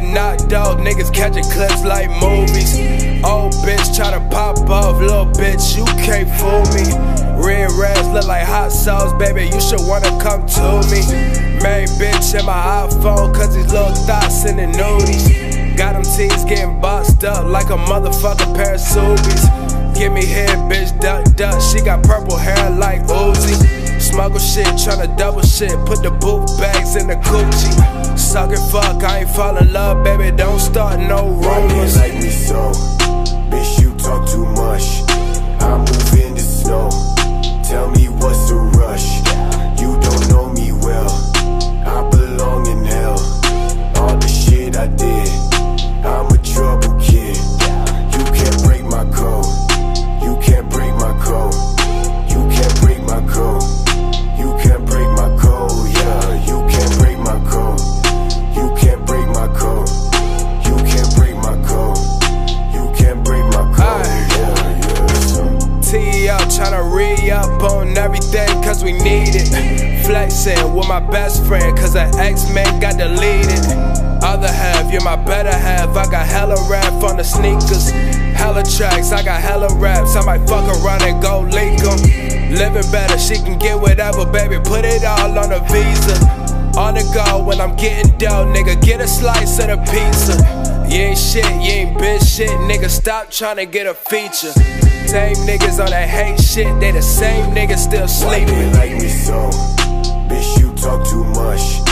getting knocked out, niggas catching clips like movies. Old bitch try to pop off, little bitch, you can't fool me. Red rags look like hot sauce, baby, you should wanna come to me. Main bitch in my iPhone, cause these little thoughts in the nudies. Got them teens getting boxed up like a motherfucking pair of Subies. Give me head, bitch, duck, duck. She got purple hair like Uzi. Smuggle shit, tryna double shit. Put the boot bags in the Gucci. Suck it, fuck, I ain't fall in love, baby. Don't start no rumors. like me so? Bitch, you talk too much. I move in the snow. Tell me what's the rush? You don't know me well. I belong in hell. All the shit I did. I'm a trouble re up on everything, cause we need it. Flexing with my best friend, cause her ex man got deleted. Other half, you're my better half. I got hella rap on the sneakers. Hella tracks, I got hella raps. I might fuck around and go leak 'em. Living better, she can get whatever, baby. Put it all on a visa. On the go when I'm getting dough, nigga. Get a slice of the pizza. You ain't shit, you ain't bitch shit, nigga. Stop tryna get a feature. Same niggas on that hate shit, they the same niggas still Why they sleeping. like me so? Bitch, you talk too much.